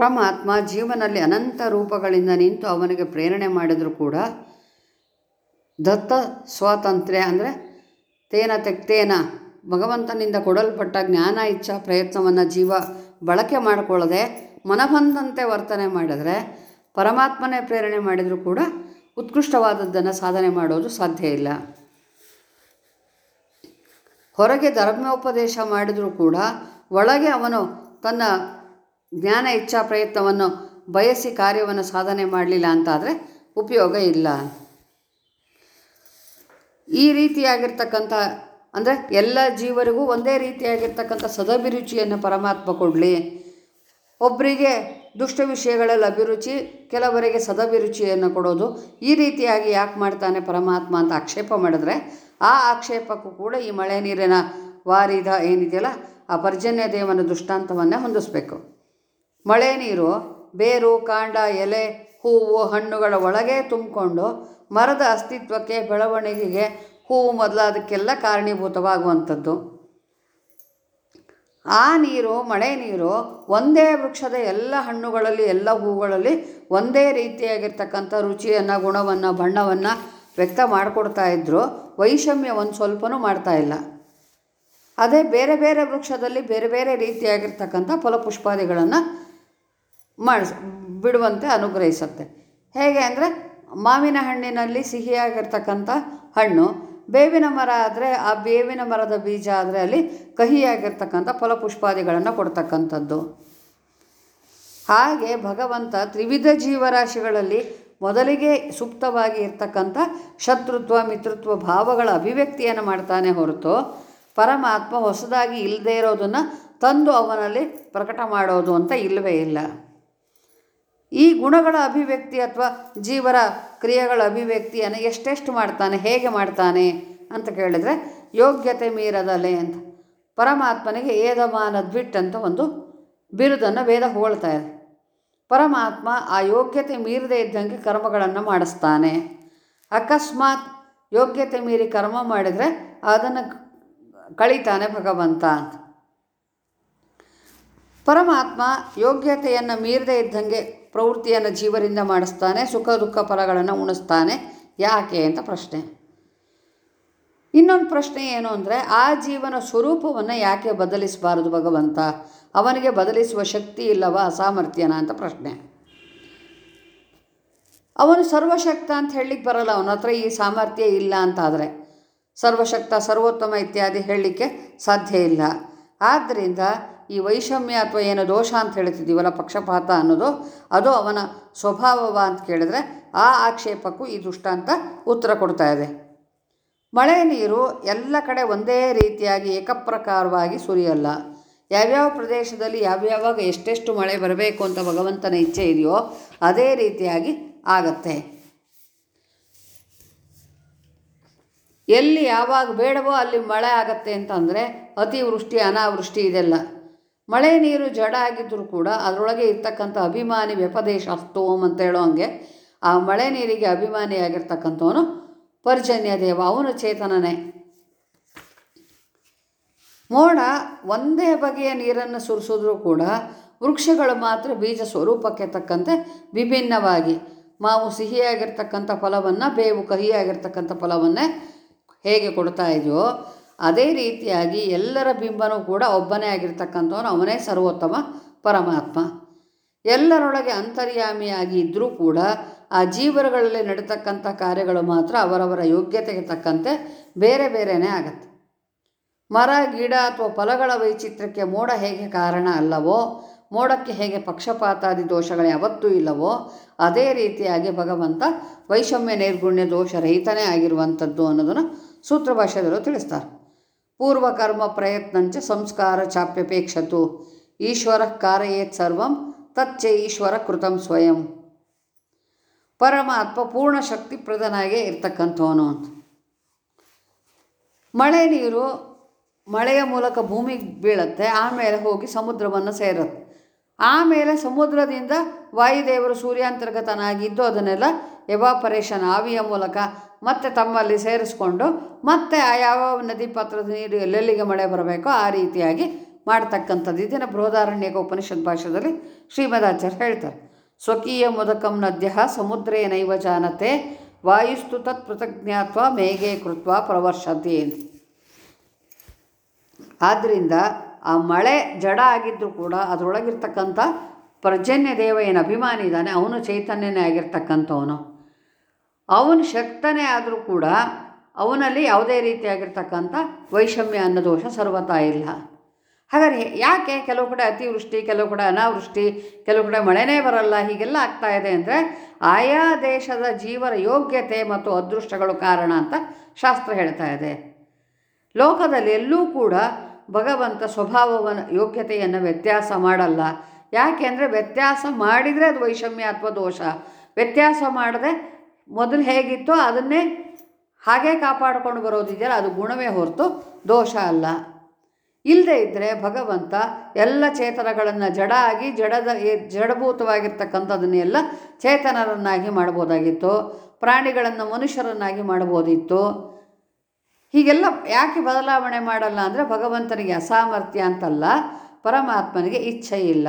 ಪರಮಾತ್ಮ ಜೀವನಲ್ಲಿ ಅನಂತ ರೂಪಗಳಿಂದ ನಿಂತು ಅವನಿಗೆ ಪ್ರೇರಣೆ ಮಾಡಿದರೂ ಕೂಡ ದತ್ತ ಸ್ವಾತಂತ್ರ್ಯ ಅಂದರೆ ತೇನ ತೆಕ್ತೇನ ಭಗವಂತನಿಂದ ಕೊಡಲ್ಪಟ್ಟ ಜ್ಞಾನ, ಇಚ್ಛಾ, ಪ್ರಯತ್ನವನ್ನು ಜೀವ ಬಳಕೆ ಮಾಡಿಕೊಳ್ಳದೆ ಮನಬಂದಂತೆ ವರ್ತನೆ ಮಾಡಿದರೆ ಪರಮಾತ್ಮನೇ ಪ್ರೇರಣೆ ಮಾಡಿದರೂ ಕೂಡ ಉತ್ಕೃಷ್ಟವಾದದ್ದನ್ನು ಸಾಧನೆ ಮಾಡೋದು ಸಾಧ್ಯ ಇಲ್ಲ. ಹೊರಗೆ ಧರ್ಮೋಪದೇಶ ಮಾಡಿದರೂ ಕೂಡ ಒಳಗೆ ಅವನು ತನ್ನ ಜ್ಞಾನ ಇಚ್ಛಾ ಪ್ರಯತ್ನವನ್ನು ಬಯಸಿ ಕಾರ್ಯವನ್ನು ಸಾಧನೆ ಮಾಡಲಿಲ್ಲ ಅಂತಾದರೆ ಉಪಯೋಗ ಇಲ್ಲ. ಈ ರೀತಿಯಾಗಿರ್ತಕ್ಕಂಥ, ಅಂದರೆ ಎಲ್ಲ ಜೀವರಿಗೂ ಒಂದೇ ರೀತಿಯಾಗಿರ್ತಕ್ಕಂಥ ಸದಭಿರುಚಿಯನ್ನು ಪರಮಾತ್ಮ ಕೊಡಲಿ. ಒಬ್ಬರಿಗೆ ದುಷ್ಟ ವಿಷಯಗಳಲ್ಲಿ ಅಭಿರುಚಿ, ಕೆಲವರಿಗೆ ಸದಭಿರುಚಿಯನ್ನು ಕೊಡೋದು, ಈ ರೀತಿಯಾಗಿ ಯಾಕೆ ಮಾಡ್ತಾನೆ ಪರಮಾತ್ಮ ಅಂತ ಆಕ್ಷೇಪ ಮಾಡಿದ್ರೆ, ಆ ಆಕ್ಷೇಪಕ್ಕೂ ಕೂಡ ಈ ಮಳೆ ನೀರಿನ ವಾರಿದ ಏನಿದೆಯಲ್ಲ, ಆ ಪರ್ಜನ್ಯ ದೇವನ ದೃಷ್ಟಾಂತವನ್ನೇ ಹೊಂದಿಸ್ಬೇಕು. ಮಳೆ ನೀರು, ಬೇರು, ಕಾಂಡ, ಎಲೆ, ಹೂವು, ಹಣ್ಣುಗಳ ಒಳಗೆ ತುಂಬಿಕೊಂಡು ಮರದ ಅಸ್ತಿತ್ವಕ್ಕೆ ಬೆಳವಣಿಗೆಗೆ ಹೂವು ಮೊದಲಾದಕ್ಕೆಲ್ಲ ಕಾರಣೀಭೂತವಾಗುವಂಥದ್ದು. ಆ ನೀರು, ಮಳೆ ನೀರು ಒಂದೇ ವೃಕ್ಷದ ಎಲ್ಲ ಹಣ್ಣುಗಳಲ್ಲಿ, ಎಲ್ಲ ಹೂಗಳಲ್ಲಿ ಒಂದೇ ರೀತಿಯಾಗಿರ್ತಕ್ಕಂಥ ರುಚಿಯನ್ನು, ಗುಣವನ್ನು, ಬಣ್ಣವನ್ನು ವ್ಯಕ್ತ ಮಾಡಿಕೊಡ್ತಾ ಇದ್ದರು ವೈಷಮ್ಯ ಒಂದು ಸ್ವಲ್ಪನೂ ಮಾಡ್ತಾ ಇಲ್ಲ. ಅದೇ ಬೇರೆ ಬೇರೆ ವೃಕ್ಷದಲ್ಲಿ ಬೇರೆ ಬೇರೆ ರೀತಿಯಾಗಿರ್ತಕ್ಕಂಥ ಫಲಪುಷ್ಪಾದಿಗಳನ್ನು ಮಾಡಿಸ್ ಬಿಡುವಂತೆ ಅನುಗ್ರಹಿಸುತ್ತೆ. ಹೇಗೆ ಅಂದರೆ, ಮಾವಿನ ಹಣ್ಣಿನಲ್ಲಿ ಸಿಹಿಯಾಗಿರ್ತಕ್ಕಂಥ ಹಣ್ಣು, ಬೇವಿನ ಮರ ಆದರೆ, ಆ ಬೇವಿನ ಮರದ ಬೀಜ ಆದರೆ ಅಲ್ಲಿ ಕಹಿಯಾಗಿರ್ತಕ್ಕಂಥ ಫಲಪುಷ್ಪಾದಿಗಳನ್ನು ಕೊಡ್ತಕ್ಕಂಥದ್ದು. ಹಾಗೆ ಭಗವಂತ ತ್ರಿವಿಧ ಜೀವರಾಶಿಗಳಲ್ಲಿ ಮೊದಲಿಗೆ ಸುಪ್ತವಾಗಿ ಇರ್ತಕ್ಕಂಥ ಶತ್ರುತ್ವ, ಮಿತ್ರತ್ವ ಭಾವಗಳ ಅಭಿವ್ಯಕ್ತಿಯನ್ನು ಮಾಡ್ತಾನೆ ಹೊರತು ಪರಮಾತ್ಮ ಹೊಸದಾಗಿ ಇಲ್ಲದೇ ಇರೋದನ್ನು ತಂದು ಅವನಲ್ಲಿ ಪ್ರಕಟ ಮಾಡೋದು ಅಂತ ಇಲ್ಲವೇ ಇಲ್ಲ. ಈ ಗುಣಗಳ ಅಭಿವ್ಯಕ್ತಿ ಅಥವಾ ಜೀವರ ಕ್ರಿಯೆಗಳ ಅಭಿವ್ಯಕ್ತಿಯನ್ನು ಎಷ್ಟೆಷ್ಟು ಮಾಡ್ತಾನೆ, ಹೇಗೆ ಮಾಡ್ತಾನೆ ಅಂತ ಕೇಳಿದರೆ, ಯೋಗ್ಯತೆ ಮೀರದಲೆ ಅಂತ. ಪರಮಾತ್ಮನಿಗೆ ಏದಮಾನ ದ್ವಿಟ್ ಅಂತ ಒಂದು ಬಿರುದನ್ನು ವೇದ ಹೋಳ್ತಾ ಇದೆ. ಪರಮಾತ್ಮ ಆ ಯೋಗ್ಯತೆ ಮೀರದೇ ಇದ್ದಂಗೆ ಕರ್ಮಗಳನ್ನು ಮಾಡಿಸ್ತಾನೆ. ಅಕಸ್ಮಾತ್ ಯೋಗ್ಯತೆ ಮೀರಿ ಕರ್ಮ ಮಾಡಿದರೆ ಅದನ್ನು ಕಳೀತಾನೆ ಭಗವಂತ ಅಂತ. ಪರಮಾತ್ಮ ಯೋಗ್ಯತೆಯನ್ನು ಮೀರದೇ ಇದ್ದಂಗೆ ಪ್ರವೃತ್ತಿಯನ್ನು ಜೀವರಿಂದ ಮಾಡಿಸ್ತಾನೆ, ಸುಖ ದುಃಖ ಫಲಗಳನ್ನು ಉಣಿಸ್ತಾನೆ. ಯಾಕೆ ಅಂತ ಪ್ರಶ್ನೆ. ಇನ್ನೊಂದು ಪ್ರಶ್ನೆ ಏನು ಅಂದರೆ, ಆ ಜೀವನ ಸ್ವರೂಪವನ್ನು ಯಾಕೆ ಬದಲಿಸಬಾರದು ಭಗವಂತ? ಅವನಿಗೆ ಬದಲಿಸುವ ಶಕ್ತಿ ಇಲ್ಲವ, ಅಸಾಮರ್ಥ್ಯನ ಅಂತ ಪ್ರಶ್ನೆ. ಅವನು ಸರ್ವಶಕ್ತ ಅಂತ ಹೇಳಲಿಕ್ಕೆ ಬರಲ್ಲ, ಅವನ ಹತ್ರ ಈ ಸಾಮರ್ಥ್ಯ ಇಲ್ಲ ಅಂತಾದರೆ. ಸರ್ವಶಕ್ತ, ಸರ್ವೋತ್ತಮ ಇತ್ಯಾದಿ ಹೇಳಲಿಕ್ಕೆ ಸಾಧ್ಯ ಇಲ್ಲ. ಆದ್ದರಿಂದ ಈ ವೈಷಮ್ಯ ಅಥವಾ ಏನು ದೋಷ ಅಂತ ಹೇಳ್ತಿದ್ದೀವಲ್ಲ, ಪಕ್ಷಪಾತ ಅನ್ನೋದು, ಅದು ಅವನ ಸ್ವಭಾವವ ಅಂತ ಕೇಳಿದ್ರೆ ಆ ಆಕ್ಷೇಪಕ್ಕೂ ಈ ದೃಷ್ಟಾಂತ ಉತ್ತರ ಕೊಡ್ತಾ ಇದೆ. ಮಳೆ ನೀರು ಎಲ್ಲ ಕಡೆ ಒಂದೇ ರೀತಿಯಾಗಿ ಏಕಪ್ರಕಾರವಾಗಿ ಸುರಿಯಲ್ಲ. ಯಾವ್ಯಾವ ಪ್ರದೇಶದಲ್ಲಿ ಯಾವ್ಯಾವಾಗ ಎಷ್ಟೆಷ್ಟು ಮಳೆ ಬರಬೇಕು ಅಂತ ಭಗವಂತನ ಇಚ್ಛೆ ಇದೆಯೋ ಅದೇ ರೀತಿಯಾಗಿ ಆಗತ್ತೆ. ಎಲ್ಲಿ ಯಾವಾಗ ಬೇಡವೋ ಅಲ್ಲಿ ಮಳೆ ಆಗತ್ತೆ ಅಂತಂದರೆ ಅತಿವೃಷ್ಟಿ, ಅನಾವೃಷ್ಟಿ ಇದೆಲ್ಲ. ಮಳೆ ನೀರು ಜಡ ಆಗಿದ್ದರೂ ಕೂಡ ಅದರೊಳಗೆ ಇರ್ತಕ್ಕಂಥ ಅಭಿಮಾನಿ ವ್ಯಪದೇಶ ಅಸ್ತೋಮ್ ಅಂತ ಹೇಳೋ ಹಂಗೆ ಆ ಮಳೆ ನೀರಿಗೆ ಅಭಿಮಾನಿಯಾಗಿರ್ತಕ್ಕಂಥವನು ಪರ್ಜನ್ಯ ದೇವ, ಅವನು ಚೇತನನೇ. ಮೋಡ ಒಂದೇ ಬಗೆಯ ನೀರನ್ನು ಸುರಿಸಿದ್ರೂ ಕೂಡ ವೃಕ್ಷಗಳು ಮಾತ್ರ ಬೀಜ ಸ್ವರೂಪಕ್ಕೆ ತಕ್ಕಂತೆ ವಿಭಿನ್ನವಾಗಿ. ಮಾವು ಸಿಹಿಯಾಗಿರ್ತಕ್ಕಂಥ ಫಲವನ್ನು, ಬೇವು ಕಹಿಯಾಗಿರ್ತಕ್ಕಂಥ ಫಲವನ್ನೇ ಹೇಗೆ ಕೊಡ್ತಾ ಇದೆಯೋ ಅದೇ ರೀತಿಯಾಗಿ ಎಲ್ಲರ ಬಿಂಬನೂ ಕೂಡ ಒಬ್ಬನೇ ಆಗಿರ್ತಕ್ಕಂಥವನು ಅವನೇ ಸರ್ವೋತ್ತಮ ಪರಮಾತ್ಮ. ಎಲ್ಲರೊಳಗೆ ಅಂತರ್ಯಾಮಿಯಾಗಿ ಇದ್ದರೂ ಕೂಡ ಆ ಜೀವರುಗಳಲ್ಲಿ ನಡೀತಕ್ಕಂಥ ಕಾರ್ಯಗಳು ಮಾತ್ರ ಅವರವರ ಯೋಗ್ಯತೆಗೆ ತಕ್ಕಂತೆ ಬೇರೆ ಬೇರೆಯೇ ಆಗತ್ತೆ. ಮರ, ಗಿಡ ಅಥವಾ ಫಲಗಳ ವೈಚಿತ್ರ್ಯಕ್ಕೆ ಮೋಡ ಹೇಗೆ ಕಾರಣ ಅಲ್ಲವೋ, ಮೋಡಕ್ಕೆ ಹೇಗೆ ಪಕ್ಷಪಾತಾದಿ ದೋಷಗಳು ಯಾವತ್ತೂ ಇಲ್ಲವೋ, ಅದೇ ರೀತಿಯಾಗಿ ಭಗವಂತ ವೈಷಮ್ಯ, ನೈರ್ಗುಣ್ಯ, ದೋಷರಹಿತನೇ ಆಗಿರುವಂಥದ್ದು ಅನ್ನೋದನ್ನು ಸೂತ್ರ ತಿಳಿಸ್ತಾರೆ. ಪೂರ್ವಕರ್ಮ ಪ್ರಯತ್ನಂಚ ಸಂಸ್ಕಾರ ಚಾಪ್ಯಪೇಕ್ಷತು. ಈಶ್ವರ ಕಾರಯೇತ್ ಸರ್ವಂ, ತಚ್ಚ ಈಶ್ವರ ಕೃತಂ ಸ್ವಯಂ. ಪರಮಾತ್ಮ ಪೂರ್ಣ ಶಕ್ತಿಪ್ರದನಾಗೇ ಇರ್ತಕ್ಕಂಥವನು ಅಂತ. ಮಳೆ ನೀರು ಮಳೆಯ ಮೂಲಕ ಭೂಮಿಗೆ ಬೀಳುತ್ತೆ, ಆಮೇಲೆ ಹೋಗಿ ಸಮುದ್ರವನ್ನು ಸೇರುತ್ತೆ. ಆಮೇಲೆ ಸಮುದ್ರದಿಂದ ವಾಯುದೇವರು ಸೂರ್ಯಾಂತರ್ಗತನಾಗಿದ್ದು ಅದನ್ನೆಲ್ಲ ಎವಾಪರೇಷನ್ ಆವಿಯ ಮೂಲಕ ಮತ್ತೆ ತಮ್ಮಲ್ಲಿ ಸೇರಿಸ್ಕೊಂಡು ಮತ್ತೆ ಆ ಯಾವ ನದಿ ಪಾತ್ರದ ನೀರು ಎಲ್ಲೆಲ್ಲಿಗೆ ಮಳೆ ಬರಬೇಕೋ ಆ ರೀತಿಯಾಗಿ ಮಾಡ್ತಕ್ಕಂಥದ್ದು. ಇದನ್ನು ಬೃಹದಾರಣ್ಯಕ ಉಪನಿಷತ್ ಭಾಷೆಯಲ್ಲಿ ಶ್ರೀಮದಾಚಾರ್ಯ ಹೇಳ್ತಾರೆ. ಸ್ವಕೀಯ ಮುದಕಂ ನದ್ಯ ಸಮುದ್ರೇನೈವ ಜಾನತೆ ವಾಯುಸ್ತು ತತ್ ಪೃತಜ್ಞಾತ್ವ ಮೇಘೆ ಕೃತ್ವ ಪ್ರವರ್ಷತಿ ಆದ್ದರಿಂದ ಆ ಮಳೆ ಜಡ ಆಗಿದ್ದರೂ ಕೂಡ ಅದರೊಳಗಿರ್ತಕ್ಕಂಥ ಪರ್ಜನ್ಯ ದೇವ ಏನು ಅಭಿಮಾನಿ ಇದ್ದಾನೆ, ಅವನು ಚೈತನ್ಯನೇ ಆಗಿರ್ತಕ್ಕಂಥವನು. ಅವನು ಶಕ್ತನೇ ಆದರೂ ಕೂಡ ಅವನಲ್ಲಿ ಯಾವುದೇ ರೀತಿಯಾಗಿರ್ತಕ್ಕಂಥ ವೈಷಮ್ಯ ಅನ್ನೋ ದೋಷ ಸರ್ವತಾ ಇಲ್ಲ. ಹಾಗಾದರೆ ಯಾಕೆ ಕೆಲವು ಕಡೆ ಅತಿವೃಷ್ಟಿ, ಕೆಲವು ಕಡೆ ಅನಾವೃಷ್ಟಿ, ಕೆಲವು ಕಡೆ ಮಳೆನೇ ಬರಲ್ಲ, ಹೀಗೆಲ್ಲ ಆಗ್ತಾ ಇದೆ ಅಂದರೆ ಆಯಾ ದೇಶದ ಜೀವನ ಯೋಗ್ಯತೆ ಮತ್ತು ಅದೃಷ್ಟಗಳು ಕಾರಣ ಅಂತ ಶಾಸ್ತ್ರ ಹೇಳ್ತಾ ಇದೆ. ಲೋಕದಲ್ಲಿ ಎಲ್ಲೂ ಕೂಡ ಭಗವಂತ ಸ್ವಭಾವವನ್ನು ಯೋಗ್ಯತೆಯನ್ನು ವ್ಯತ್ಯಾಸ ಮಾಡಲ್ಲ. ಯಾಕೆ ಅಂದರೆ ವ್ಯತ್ಯಾಸ ಮಾಡಿದರೆ ಅದು ವೈಷಮ್ಯ ಅಥವಾ ದೋಷ. ವ್ಯತ್ಯಾಸ ಮಾಡದೆ ಮೊದಲು ಹೇಗಿತ್ತೋ ಅದನ್ನೇ ಹಾಗೇ ಕಾಪಾಡಿಕೊಂಡು ಬರೋದಿದೆಯಲ್ಲ, ಅದು ಗುಣವೇ ಹೊರತು ದೋಷ ಅಲ್ಲ. ಇಲ್ಲದೆ ಇದ್ದರೆ ಭಗವಂತ ಎಲ್ಲ ಚೇತನಗಳನ್ನು ಜಡ ಆಗಿ, ಜಡದ ಜಡಭೂತವಾಗಿರ್ತಕ್ಕಂಥದನ್ನೆಲ್ಲ ಚೇತನರನ್ನಾಗಿ ಮಾಡ್ಬೋದಾಗಿತ್ತು, ಪ್ರಾಣಿಗಳನ್ನು ಮನುಷ್ಯರನ್ನಾಗಿ ಮಾಡ್ಬೋದಿತ್ತು. ಹೀಗೆಲ್ಲ ಯಾಕೆ ಬದಲಾವಣೆ ಮಾಡಲ್ಲ ಅಂದರೆ ಭಗವಂತನಿಗೆ ಅಸಾಮರ್ಥ್ಯ ಅಂತಲ್ಲ, ಪರಮಾತ್ಮನಿಗೆ ಇಚ್ಛೆ ಇಲ್ಲ.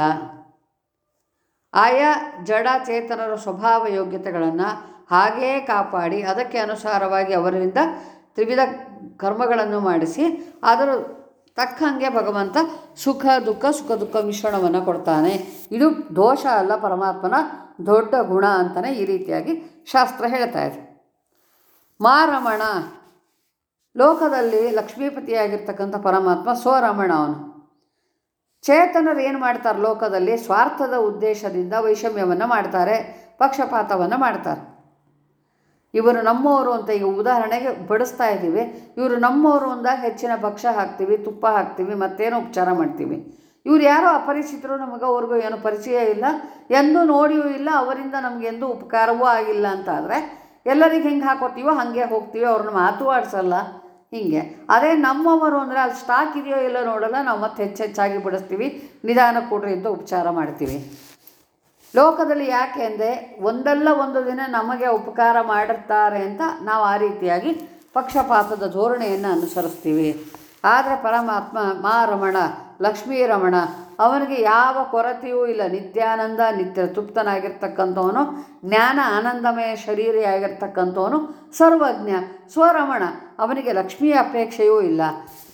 ಆಯಾ ಜಡ ಚೇತನರ ಸ್ವಭಾವ ಯೋಗ್ಯತೆಗಳನ್ನು ಹಾಗೇ ಕಾಪಾಡಿ ಅದಕ್ಕೆ ಅನುಸಾರವಾಗಿ ಅವರಿಂದ ತ್ರಿವಿಧ ಕರ್ಮಗಳನ್ನು ಮಾಡಿಸಿ ಅದರ ತಕ್ಕಂಗೆ ಭಗವಂತ ಸುಖ, ದುಃಖ ಸುಖ, ದುಃಖ ಮಿಶ್ರಣವನ್ನು ಕೊಡ್ತಾನೆ. ಇದು ದೋಷ ಅಲ್ಲ, ಪರಮಾತ್ಮನ ದೊಡ್ಡ ಗುಣ ಅಂತಲೇ ಈ ರೀತಿಯಾಗಿ ಶಾಸ್ತ್ರ ಹೇಳ್ತಾ ಇದೆ. ಮಾರಮಣ. ಲೋಕದಲ್ಲಿ ಲಕ್ಷ್ಮೀಪತಿಯಾಗಿರ್ತಕ್ಕಂಥ ಪರಮಾತ್ಮ ಸ್ವರಮಣ ಅವನು. ಚೇತನರು ಏನು ಮಾಡ್ತಾರೆ ಲೋಕದಲ್ಲಿ? ಸ್ವಾರ್ಥದ ಉದ್ದೇಶದಿಂದ ವೈಷಮ್ಯವನ್ನು ಮಾಡ್ತಾರೆ, ಪಕ್ಷಪಾತವನ್ನು ಮಾಡ್ತಾರೆ. ಇವರು ನಮ್ಮವರು ಅಂತ ಈಗ ಉದಾಹರಣೆಗೆ ಬಡಿಸ್ತಾ ಇದ್ದೀವಿ. ಇವರು ನಮ್ಮವರು ಅಂದಾಗ ಹೆಚ್ಚಿನ ಭಕ್ಷ್ಯ ಹಾಕ್ತೀವಿ, ತುಪ್ಪ ಹಾಕ್ತೀವಿ, ಮತ್ತೇನೋ ಉಪಚಾರ ಮಾಡ್ತೀವಿ. ಇವ್ರು ಯಾರೋ ಅಪರಿಚಿತರು ನಮಗೆ ಅವ್ರಿಗೂ ಏನು ಪರಿಚಯ ಇಲ್ಲ. ಎಂದೂ ನೋಡಿಯೂ ಇಲ್ಲ, ಅವರಿಂದ ನಮಗೆಂದೂ ಉಪಕಾರವೂ ಆಗಿಲ್ಲ ಅಂತ ಆದರೆ ಎಲ್ಲರಿಗೆ ಹೆಂಗೆ ಹಾಕೋತೀವೋ ಹಾಗೆ ಹೋಗ್ತೀವಿ, ಅವ್ರನ್ನ ಮಾತು ಆಡಿಸಲ್ಲ. ಹೀಗೆ. ಅದೇ ನಮ್ಮವರು ಅಂದರೆ ಅದು ಸ್ಟಾಕ್ ಇದೆಯೋ ಇಲ್ಲೋ ನೋಡಲ್ಲ, ನಾವು ಮತ್ತೆ ಹೆಚ್ಚೆಚ್ಚಾಗಿ ಬಿಡಿಸ್ತೀವಿ, ನಿಧಾನ ಕೊಡ್ರಿ ಅಂತ ಉಪಚಾರ ಮಾಡ್ತೀವಿ. ಲೋಕದಲ್ಲಿ ಯಾಕೆ ಅಂದರೆ ಒಂದಲ್ಲ ಒಂದು ದಿನ ನಮಗೆ ಉಪಕಾರ ಮಾಡಿರ್ತಾರೆ ಅಂತ ನಾವು ಆ ರೀತಿಯಾಗಿ ಪಕ್ಷಪಾತದ ಧೋರಣೆಯನ್ನು ಅನುಸರಿಸ್ತೀವಿ. ಆದರೆ ಪರಮಾತ್ಮ ಮಾ ರಮಣ ಲಕ್ಷ್ಮೀ ರಮಣ. ಅವನಿಗೆ ಯಾವ ಕೊರತೆಯೂ ಇಲ್ಲ. ನಿತ್ಯಾನಂದ ನಿತ್ಯ ತೃಪ್ತನಾಗಿರ್ತಕ್ಕಂಥವನು, ಜ್ಞಾನ ಆನಂದಮಯ ಶರೀರಿಯಾಗಿರ್ತಕ್ಕಂಥವನು ಸರ್ವಜ್ಞ. ಸ್ವರಮಣ, ಅವನಿಗೆ ಲಕ್ಷ್ಮಿಯ ಅಪೇಕ್ಷೆಯೂ ಇಲ್ಲ.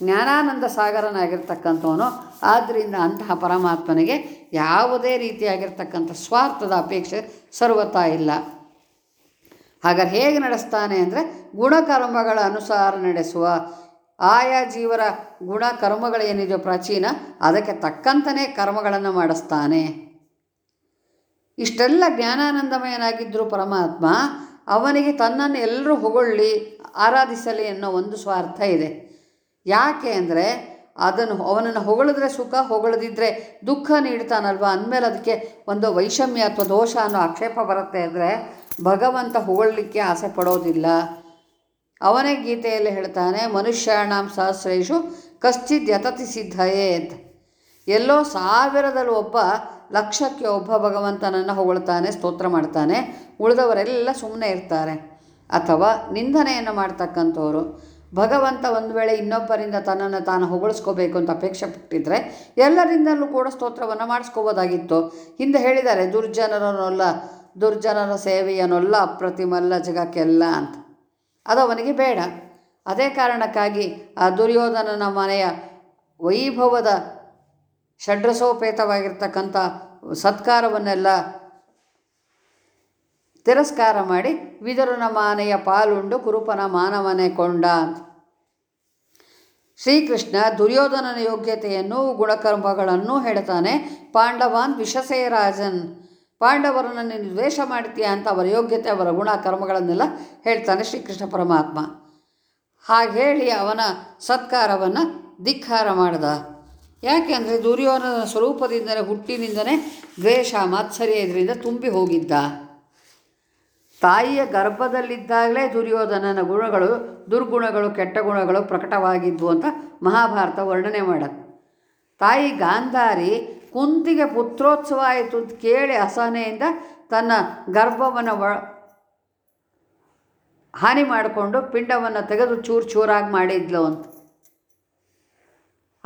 ಜ್ಞಾನಾನಂದ ಸಾಗರನಾಗಿರ್ತಕ್ಕಂಥವನು ಆದ್ದರಿಂದ ಅಂತಹ ಪರಮಾತ್ಮನಿಗೆ ಯಾವುದೇ ರೀತಿಯಾಗಿರ್ತಕ್ಕಂಥ ಸ್ವಾರ್ಥದ ಅಪೇಕ್ಷೆ ಸರ್ವತಾ ಇಲ್ಲ. ಹಾಗಾದ್ರೆ ಹೇಗೆ ನಡೆಸ್ತಾನೆ ಅಂದರೆ ಗುಣಕರ್ಮಗಳ ಅನುಸಾರ ನಡೆಸುವ ಆಯಾ ಜೀವರ ಗುಣ ಕರ್ಮಗಳೇನಿದೆಯೋ ಪ್ರಾಚೀನ, ಅದಕ್ಕೆ ತಕ್ಕಂತನೇ ಕರ್ಮಗಳನ್ನು ಮಾಡಿಸ್ತಾನೆ. ಇಷ್ಟೆಲ್ಲ ಜ್ಞಾನಾನಂದಮಯನಾಗಿದ್ದರು ಪರಮಾತ್ಮ ಅವನಿಗೆ ತನ್ನನ್ನು ಎಲ್ಲರೂ ಹೊಗಳ್ಳಿ, ಆರಾಧಿಸಲಿ ಅನ್ನೋ ಒಂದು ಸ್ವಾರ್ಥ ಇದೆ. ಯಾಕೆ ಅಂದರೆ ಅದನ್ನು, ಅವನನ್ನು ಹೊಗಳಿದ್ರೆ ಸುಖ ಹೊಗಳದಿದ್ದರೆ ದುಃಖ ನೀಡ್ತಾನಲ್ವ? ಅಂದಮೇಲೆ ಅದಕ್ಕೆ ಒಂದು ವೈಷಮ್ಯ ಅಥವಾ ದೋಷ ಅನ್ನೋ ಆಕ್ಷೇಪ ಬರುತ್ತೆ ಅಂದರೆ ಭಗವಂತ ಹೊಗಳಲಿಕ್ಕೆ ಆಸೆ ಪಡೋದಿಲ್ಲ. ಅವನೇ ಗೀತೆಯಲ್ಲಿ ಹೇಳ್ತಾನೆ, ಮನುಷ್ಯಾಣಾಂ ಸಹಸ್ರೇಶು ಕಶ್ಚಿತ್ ಯತತಿ ಸಿದ್ಧಯೇ ಅಂತ ಎಲ್ಲೋ ಸಾವಿರದಲ್ಲಿ ಒಬ್ಬ ಲಕ್ಷಕ್ಕೆ ಒಬ್ಬ ಭಗವಂತನನ್ನು ಹೊಗಳ್ತಾನೆ, ಸ್ತೋತ್ರ ಮಾಡ್ತಾನೆ. ಉಳಿದವರೆಲ್ಲ ಸುಮ್ಮನೆ ಇರ್ತಾರೆ. ಅಥವಾ ನಿಂದನೆಯನ್ನು ಮಾಡ್ತಕ್ಕಂಥವ್ರು. ಭಗವಂತ ಒಂದು ವೇಳೆ ಇನ್ನೊಬ್ಬರಿಂದ ತನ್ನನ್ನು ತಾನು ಹೊಗಳಿಸ್ಕೋಬೇಕು ಅಂತ ಅಪೇಕ್ಷೆ ಪಟ್ಟಿದ್ರೆ ಎಲ್ಲರಿಂದಲೂ ಕೂಡ ಸ್ತೋತ್ರವನ್ನು ಮಾಡಿಸ್ಕೋಬೋದಾಗಿತ್ತು. ಹಿಂದೆ ಹೇಳಿದ್ದಾರೆ, ದುರ್ಜನರನ್ನೊಲ್ಲ, ದುರ್ಜನರ ಸೇವೆಯನ್ನೊಲ್ಲ ಅಪ್ರತಿಮಲ್ಲ ಜಗಕ್ಕೆಲ್ಲ ಅಂತ. ಅದು ಅವನಿಗೆ ಬೇಡ. ಅದೇ ಕಾರಣಕ್ಕಾಗಿ ಆ ದುರ್ಯೋಧನನ ಮನೆಯ ವೈಭವದ ಷಡ್ರಸೋಪೇತವಾಗಿರ್ತಕ್ಕಂಥ ಸತ್ಕಾರವನ್ನೆಲ್ಲ ತಿರಸ್ಕಾರ ಮಾಡಿ ವಿದುರನ ಮಾನೆಯ ಪಾಲುಂಡು ಕುರುಪನ ಮಾನವನೆ ಕೊಂಡ. ಶ್ರೀಕೃಷ್ಣ ದುರ್ಯೋಧನನ ಯೋಗ್ಯತೆಯನ್ನು ಗುಣಕರ್ಮಗಳನ್ನು ಹೇಳ್ತಾನೆ ಪಾಂಡವಾನ್ ವಿಷಸೇ ರಾಜನ್ ಪಾಂಡವರನ್ನು ನೀನು ದ್ವೇಷ ಮಾಡ್ತೀಯ ಅಂತ ಅವರ ಯೋಗ್ಯತೆ, ಅವರ ಗುಣ, ಕರ್ಮಗಳನ್ನೆಲ್ಲ ಹೇಳ್ತಾನೆ ಶ್ರೀಕೃಷ್ಣ ಪರಮಾತ್ಮ. ಹಾಗೆ ಹೇಳಿ ಅವನ ಸತ್ಕಾರವನ್ನು ಧಿಕ್ಕಾರ ಮಾಡಿದ. ಯಾಕೆ ಅಂದರೆ ದುರ್ಯೋಧನ ಸ್ವರೂಪದಿಂದಲೇ ಹುಟ್ಟಿನಿಂದಲೇ ದ್ವೇಷ ಮಾತ್ಸರ್ಯ ಇದರಿಂದ ತುಂಬಿ ಹೋಗಿದ್ದ. ತಾಯಿಯ ಗರ್ಭದಲ್ಲಿದ್ದಾಗಲೇ ದುರ್ಯೋಧನನ ಗುಣಗಳು, ದುರ್ಗುಣಗಳು, ಕೆಟ್ಟ ಗುಣಗಳು ಪ್ರಕಟವಾಗಿದ್ವು ಅಂತ ಮಹಾಭಾರತ ವರ್ಣನೆ ಮಾಡ. ತಾಯಿ ಗಾಂಧಾರಿ ಕುಂತಿಗೆ ಪುತ್ರೋತ್ಸವ ಆಯಿತು ಅಂತ ಕೇಳಿ ಅಸಹನೆಯಿಂದ ತನ್ನ ಗರ್ಭವನ್ನು ಹಾನಿ ಮಾಡಿಕೊಂಡು ಪಿಂಡವನ್ನು ತೆಗೆದು ಚೂರು ಚೂರಾಗಿ ಮಾಡಿದ್ಲು ಅಂತ.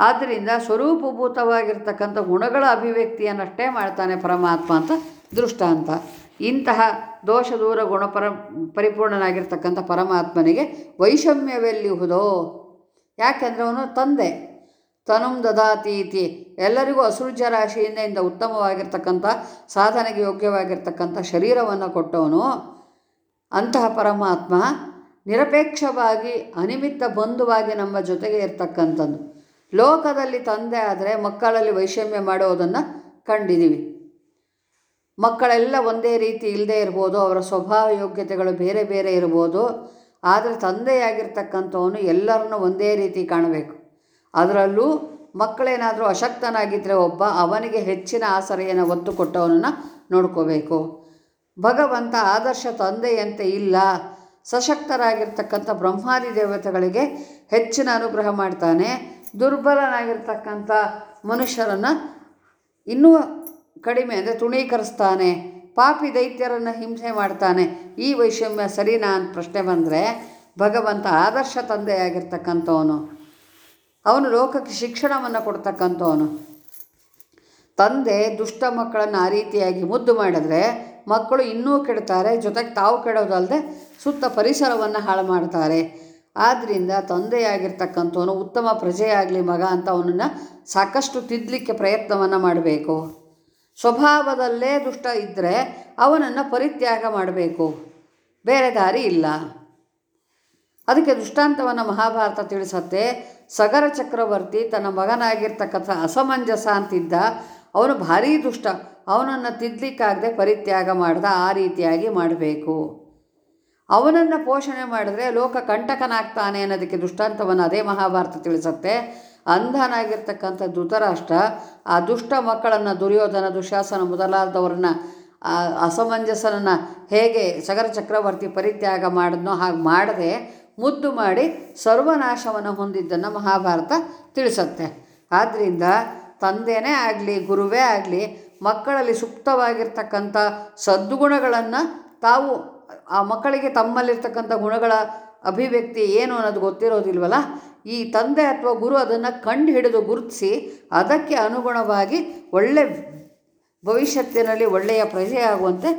ಆದ್ದರಿಂದ ಸ್ವರೂಪಭೂತವಾಗಿರ್ತಕ್ಕಂಥ ಗುಣಗಳ ಅಭಿವ್ಯಕ್ತಿಯನ್ನಷ್ಟೇ ಮಾಡ್ತಾನೆ ಪರಮಾತ್ಮ ಅಂತ ದೃಷ್ಟಾಂತ. ಇಂತಹ ದೋಷ ದೂರ ಗುಣಪರ ಪರಿಪೂರ್ಣನಾಗಿರ್ತಕ್ಕಂಥ ಪರಮಾತ್ಮನಿಗೆ ವೈಷಮ್ಯವೆಲ್ಲಿಹುದೋ? ಯಾಕೆಂದರೆ ಅವನು ತಂದೆ. ತನುಂ ದದಾತೀತಿ ಎಲ್ಲರಿಗೂ ಅಸೃಜ ರಾಶಿಯಿಂದ ಇಂದ ಉತ್ತಮವಾಗಿರ್ತಕ್ಕಂಥ, ಸಾಧನೆಗೆ ಯೋಗ್ಯವಾಗಿರ್ತಕ್ಕಂಥ ಶರೀರವನ್ನು ಕೊಟ್ಟವನು ಅಂತಹ ಪರಮಾತ್ಮ. ನಿರಪೇಕ್ಷವಾಗಿ ಅನಿಮಿತ್ತ ಬಂಧುವಾಗಿ ನಮ್ಮ ಜೊತೆಗೆ ಇರ್ತಕ್ಕಂಥದ್ದು. ಲೋಕದಲ್ಲಿ ತಂದೆ ಆದರೆ ಮಕ್ಕಳಲ್ಲಿ ವೈಷಮ್ಯ ಮಾಡೋದನ್ನು ಕಂಡಿದ್ದೀವಿ. ಮಕ್ಕಳೆಲ್ಲ ಒಂದೇ ರೀತಿ ಇಲ್ಲದೆ ಇರ್ಬೋದು, ಅವರ ಸ್ವಭಾವ ಯೋಗ್ಯತೆಗಳು ಬೇರೆ ಬೇರೆ ಇರ್ಬೋದು. ಆದರೆ ತಂದೆಯಾಗಿರ್ತಕ್ಕಂಥವನು ಎಲ್ಲರನ್ನೂ ಒಂದೇ ರೀತಿ ಕಾಣಬೇಕು. ಅದರಲ್ಲೂ ಮಕ್ಕಳೇನಾದರೂ ಅಶಕ್ತನಾಗಿದ್ದರೆ ಒಬ್ಬ ಅವನಿಗೆ ಹೆಚ್ಚಿನ ಆಸರೆಯನ್ನು ಒತ್ತು ಕೊಟ್ಟವನನ್ನು ನೋಡ್ಕೋಬೇಕು. ಭಗವಂತ ಆದರ್ಶ ತಂದೆಯಂತೆ ಇಲ್ಲ. ಸಶಕ್ತರಾಗಿರ್ತಕ್ಕಂಥ ಬ್ರಹ್ಮಾದಿ ದೇವತೆಗಳಿಗೆ ಹೆಚ್ಚಿನ ಅನುಗ್ರಹ ಮಾಡ್ತಾನೆ. ದುರ್ಬಲನಾಗಿರ್ತಕ್ಕಂಥ ಮನುಷ್ಯರನ್ನು ಇನ್ನೂ ಕಡಿಮೆ ಅಂದರೆ ತುಣೀಕರಿಸ್ತಾನೆ. ಪಾಪಿ ದೈತ್ಯರನ್ನು ಹಿಂಸೆ ಮಾಡ್ತಾನೆ. ಈ ವೈಷಮ್ಯ ಸರಿನಾ ಅಂತ ಪ್ರಶ್ನೆ ಬಂದರೆ ಭಗವಂತ ಆದರ್ಶ ತಂದೆಯಾಗಿರ್ತಕ್ಕಂಥವನು. ಅವನು ಲೋಕಕ್ಕೆ ಶಿಕ್ಷಣವನ್ನು ಕೊಡ್ತಕ್ಕಂಥವನು. ತಂದೆ ದುಷ್ಟ ಮಕ್ಕಳನ್ನು ಆ ರೀತಿಯಾಗಿ ಮುದ್ದು ಮಾಡಿದ್ರೆ ಮಕ್ಕಳು ಇನ್ನೂ ಕೆಡ್ತಾರೆ ಜೊತೆಗೆ ತಾವು ಕೆಡೋದಲ್ಲದೆ ಸುತ್ತ ಪರಿಸರವನ್ನು ಹಾಳು ಮಾಡ್ತಾರೆ. ಆದ್ದರಿಂದ ತಂದೆಯಾಗಿರ್ತಕ್ಕಂಥವನು ಉತ್ತಮ ಪ್ರಜೆಯಾಗಲಿ ಮಗ ಅಂತ ಅವನನ್ನು ಸಾಕಷ್ಟು ತಿದ್ದಲಿಕ್ಕೆ ಪ್ರಯತ್ನವನ್ನು ಮಾಡಬೇಕು. ಸ್ವಭಾವದಲ್ಲೇ ದುಷ್ಟ ಇದ್ದರೆ ಅವನನ್ನು ಪರಿತ್ಯಾಗ ಮಾಡಬೇಕು. ಬೇರೆ ದಾರಿ ಇಲ್ಲ. ಅದಕ್ಕೆ ದೃಷ್ಟಾಂತವನ್ನು ಮಹಾಭಾರತ ತಿಳಿಸತ್ತೆ. ಸಗರ ಚಕ್ರವರ್ತಿ ತನ್ನ ಮಗನಾಗಿರ್ತಕ್ಕಂಥ ಅಸಮಂಜಸ ಅಂತಿದ್ದ, ಅವನು ಭಾರೀ ದುಷ್ಟ. ಅವನನ್ನು ತಿದ್ದಲಿಕ್ಕಾಗದೆ ಪರಿತ್ಯಾಗ ಮಾಡ್ದ, ಆ ರೀತಿಯಾಗಿ ಮಾಡಬೇಕು. ಅವನನ್ನು ಪೋಷಣೆ ಮಾಡಿದ್ರೆ ಲೋಕ ಕಂಟಕನಾಗ್ತಾನೆ ಅನ್ನೋದಕ್ಕೆ ದುಷ್ಟಾಂತವನ್ನು ಅದೇ ಮಹಾಭಾರತ ತಿಳಿಸುತ್ತೆ. ಅಂಧನಾಗಿರ್ತಕ್ಕಂಥ ಧೃತರಾಷ್ಟ್ರ ಆ ದುಷ್ಟ ಮಕ್ಕಳನ್ನು, ದುರ್ಯೋಧನ, ದುಶಾಸನ ಮೊದಲಾದವರನ್ನ ಅಸಮಂಜಸನನ್ನು ಹೇಗೆ ಸಗರ ಚಕ್ರವರ್ತಿ ಪರಿತ್ಯಾಗ ಮಾಡಿದ್ನೋ ಹಾಗೆ ಮಾಡದೆ ಮುದ್ದು ಮಾಡಿ ಸರ್ವನಾಶವನ್ನು ಹೊಂದಿದ್ದನ್ನು ಮಹಾಭಾರತ ತಿಳಿಸುತ್ತೆ. ಆದ್ದರಿಂದ ತಂದೆಯೇ ಆಗಲಿ, ಗುರುವೇ ಆಗಲಿ, ಮಕ್ಕಳಲ್ಲಿ ಸುಪ್ತವಾಗಿರ್ತಕ್ಕಂಥ ಸದ್ಗುಣಗಳನ್ನು ತಾವು, ಆ ಮಕ್ಕಳಿಗೆ ತಮ್ಮಲ್ಲಿರ್ತಕ್ಕಂಥ ಗುಣಗಳ ಅಭಿವ್ಯಕ್ತಿ ಏನು ಅನ್ನೋದು ಗೊತ್ತಿರೋದಿಲ್ವಲ್ಲ, ಈ ತಂದೆ ಅಥವಾ ಗುರು ಅದನ್ನು ಕಂಡು ಹಿಡಿದು ಗುರುತಿಸಿ ಅದಕ್ಕೆ ಅನುಗುಣವಾಗಿ ಒಳ್ಳೆ ಭವಿಷ್ಯತ್ತಿನಲ್ಲಿ ಒಳ್ಳೆಯ ಪ್ರಜೆಯಾಗುವಂತೆ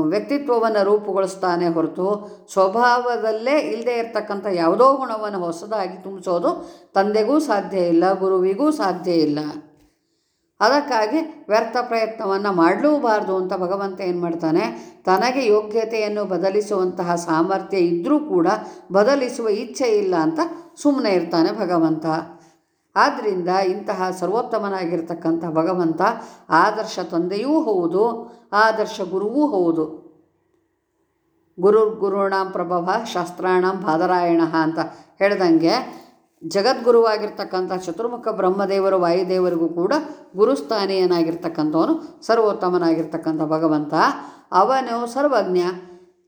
ವ್ಯಕ್ತಿತ್ವವನ್ನು ರೂಪುಗೊಳಿಸ್ತಾನೆ ಹೊರತು ಸ್ವಭಾವದಲ್ಲೇ ಇಲ್ಲದೆ ಇರತಕ್ಕಂಥ ಯಾವುದೋ ಗುಣವನ್ನು ಹೊಸದಾಗಿ ತುಂಬಿಸೋದು ತಂದೆಗೂ ಸಾಧ್ಯ ಇಲ್ಲ, ಗುರುವಿಗೂ ಸಾಧ್ಯ ಇಲ್ಲ. ಅದಕ್ಕಾಗಿ ವ್ಯರ್ಥ ಪ್ರಯತ್ನವನ್ನು ಮಾಡಲೂಬಾರ್ದು ಅಂತ ಭಗವಂತ ಏನು ಮಾಡ್ತಾನೆ? ತನಗೆ ಯೋಗ್ಯತೆಯನ್ನು ಬದಲಿಸುವಂತಹ ಸಾಮರ್ಥ್ಯ ಇದ್ದರೂ ಕೂಡ ಬದಲಿಸುವ ಇಚ್ಛೆ ಇಲ್ಲ ಅಂತ ಸುಮ್ಮನೆ ಇರ್ತಾನೆ ಭಗವಂತ. ಆದ್ದರಿಂದ ಇಂತಹ ಸರ್ವೋತ್ತಮನಾಗಿರ್ತಕ್ಕಂಥ ಭಗವಂತ ಆದರ್ಶ ತಂದೆಯೂ ಹೌದು, ಆದರ್ಶ ಗುರುವೂ ಹೌದು. ಗುರು, ಗುರುಣಾಂ ಪ್ರಭವ ಶಾಸ್ತ್ರಾಣಂ ಬಾದರಾಯಣ ಅಂತ ಹೇಳ್ದಂಗೆ ಜಗದ್ಗುರುವಾಗಿರ್ತಕ್ಕಂಥ ಚತುರ್ಮುಖ ಬ್ರಹ್ಮದೇವರು ವಾಯುದೇವರಿಗೂ ಕೂಡ ಗುರುಸ್ಥಾನೀಯನಾಗಿರ್ತಕ್ಕಂಥವನು, ಸರ್ವೋತ್ತಮನಾಗಿರ್ತಕ್ಕಂಥ ಭಗವಂತ. ಅವನು ಸರ್ವಜ್ಞ.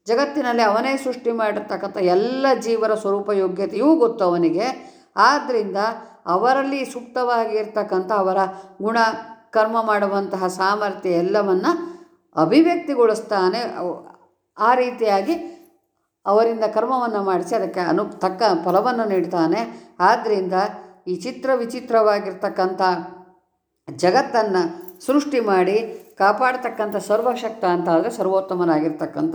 ಜಗತ್ತಿನಲ್ಲಿ ಅವನೇ ಸೃಷ್ಟಿ ಮಾಡಿರ್ತಕ್ಕಂಥ ಎಲ್ಲ ಜೀವರ ಸ್ವರೂಪ ಯೋಗ್ಯತೆಯೂ ಗೊತ್ತು ಅವನಿಗೆ. ಆದ್ದರಿಂದ ಅವರಲ್ಲಿ ಸೂಕ್ತವಾಗಿರ್ತಕ್ಕಂಥ ಅವರ ಗುಣ, ಕರ್ಮ ಮಾಡುವಂತಹ ಸಾಮರ್ಥ್ಯ ಎಲ್ಲವನ್ನು ಅಭಿವ್ಯಕ್ತಿಗೊಳಿಸ್ತಾನೆ. ಆ ರೀತಿಯಾಗಿ ಅವರಿಂದ ಕರ್ಮವನ್ನು ಮಾಡಿಸಿ ಅದಕ್ಕೆ ಅನು ತಕ್ಕ ಫಲವನ್ನು ನೀಡ್ತಾನೆ. ಆದ್ದರಿಂದ ಈ ಚಿತ್ರ ವಿಚಿತ್ರವಾಗಿರ್ತಕ್ಕಂಥ ಜಗತ್ತನ್ನು ಸೃಷ್ಟಿ ಮಾಡಿ ಕಾಪಾಡ್ತಕ್ಕಂಥ ಸರ್ವಶಕ್ತ ಅಂತ ಆದರೆ ಸರ್ವೋತ್ತಮನಾಗಿರ್ತಕ್ಕಂಥ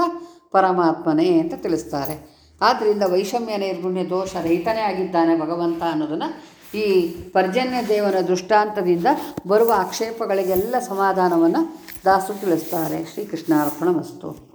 ಪರಮಾತ್ಮನೇ ಅಂತ ತಿಳಿಸ್ತಾರೆ. ಆದ್ದರಿಂದ ವೈಷಮ್ಯ, ನಿರ್ಗುಣ್ಯ, ದೋಷ ರಹಿತನೇ ಆಗಿದ್ದಾನೆ ಭಗವಂತ ಅನ್ನೋದನ್ನು ಈ ಪರ್ಜನ್ಯ ದೇವರ ದೃಷ್ಟಾಂತದಿಂದ ಬರುವ ಆಕ್ಷೇಪಗಳಿಗೆಲ್ಲ ಸಮಾಧಾನವನ್ನು ದಾಸು ತಿಳಿಸ್ತಾರೆ. ಶ್ರೀಕೃಷ್ಣಾರ್ಪಣ ವಸ್ತು.